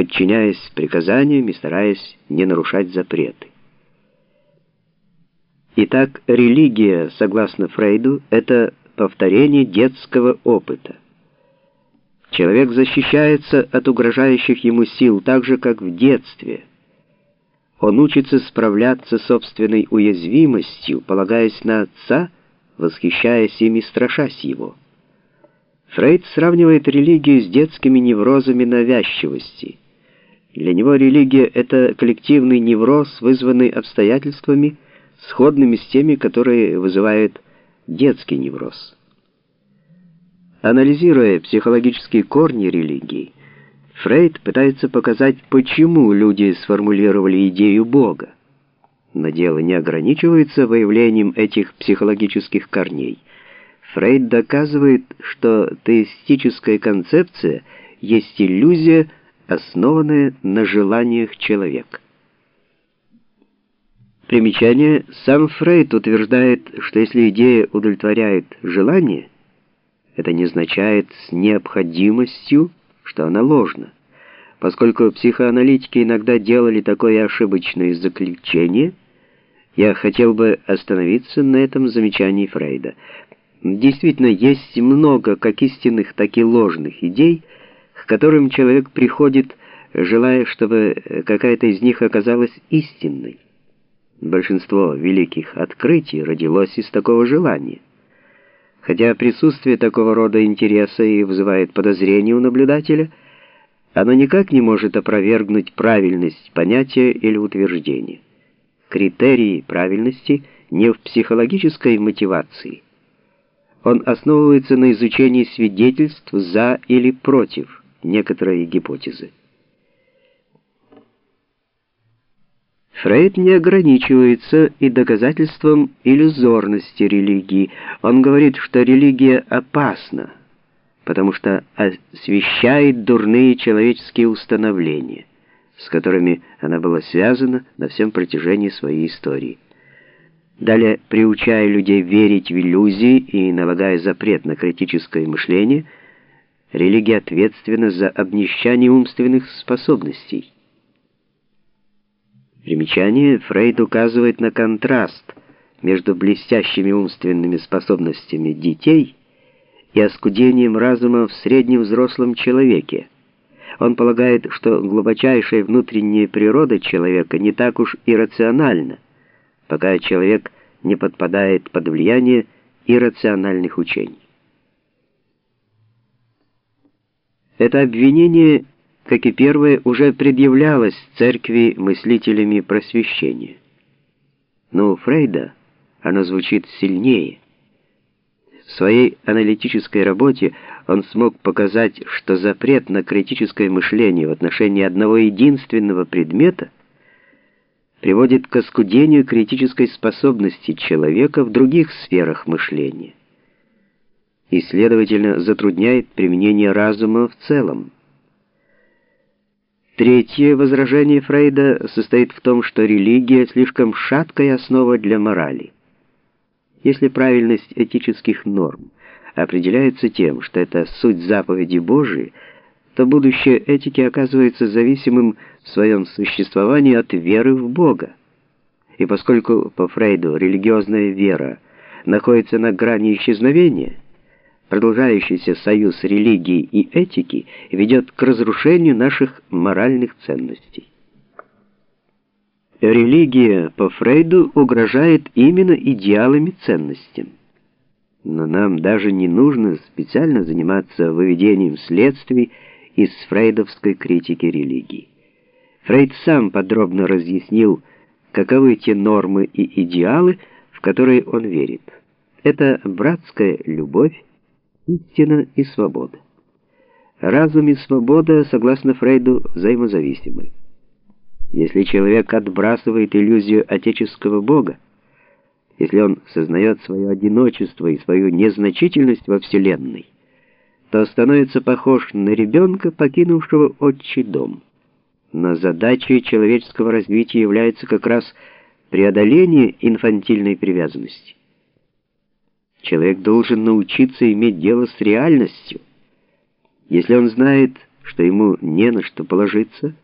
подчиняясь приказаниям и стараясь не нарушать запреты. Итак, религия, согласно Фрейду, это повторение детского опыта. Человек защищается от угрожающих ему сил так же, как в детстве. Он учится справляться с собственной уязвимостью, полагаясь на отца, восхищаясь им и страшась его. Фрейд сравнивает религию с детскими неврозами навязчивости. Для него религия — это коллективный невроз, вызванный обстоятельствами, сходными с теми, которые вызывают детский невроз. Анализируя психологические корни религии, Фрейд пытается показать, почему люди сформулировали идею Бога. Но дело не ограничивается выявлением этих психологических корней. Фрейд доказывает, что теистическая концепция есть иллюзия, основанная на желаниях человека. Примечание. Сам Фрейд утверждает, что если идея удовлетворяет желание, это не означает с необходимостью, что она ложна. Поскольку психоаналитики иногда делали такое ошибочное заключение, я хотел бы остановиться на этом замечании Фрейда. Действительно, есть много как истинных, так и ложных идей, которым человек приходит, желая, чтобы какая-то из них оказалась истинной. Большинство великих открытий родилось из такого желания. Хотя присутствие такого рода интереса и вызывает подозрение у наблюдателя, оно никак не может опровергнуть правильность понятия или утверждения. Критерий правильности не в психологической мотивации. Он основывается на изучении свидетельств за или против некоторой гипотезы. Фрейд не ограничивается и доказательством иллюзорности религии. Он говорит, что религия опасна, потому что освещает дурные человеческие установления, с которыми она была связана на всем протяжении своей истории. Далее, приучая людей верить в иллюзии и налагая запрет на критическое мышление, религия ответственна за обнищание умственных способностей. Примечание Фрейд указывает на контраст между блестящими умственными способностями детей и оскудением разума в среднем взрослом человеке. Он полагает, что глубочайшая внутренняя природа человека не так уж иррациональна, пока человек не подпадает под влияние иррациональных учений. Это обвинение как и первое, уже предъявлялось церкви мыслителями просвещения. Но у Фрейда оно звучит сильнее. В своей аналитической работе он смог показать, что запрет на критическое мышление в отношении одного единственного предмета приводит к оскудению критической способности человека в других сферах мышления и, следовательно, затрудняет применение разума в целом. Третье возражение Фрейда состоит в том, что религия слишком шаткая основа для морали. Если правильность этических норм определяется тем, что это суть заповеди Божией, то будущее этики оказывается зависимым в своем существовании от веры в Бога. И поскольку по Фрейду религиозная вера находится на грани исчезновения, Продолжающийся союз религии и этики ведет к разрушению наших моральных ценностей. Религия по Фрейду угрожает именно идеалам и ценностям. Но нам даже не нужно специально заниматься выведением следствий из фрейдовской критики религии. Фрейд сам подробно разъяснил, каковы те нормы и идеалы, в которые он верит. Это братская любовь, истина и свобода. Разум и свобода, согласно Фрейду, взаимозависимы. Если человек отбрасывает иллюзию отеческого Бога, если он сознает свое одиночество и свою незначительность во Вселенной, то становится похож на ребенка, покинувшего отчий дом. Но задачей человеческого развития является как раз преодоление инфантильной привязанности. Человек должен научиться иметь дело с реальностью. Если он знает что ему не на что положиться,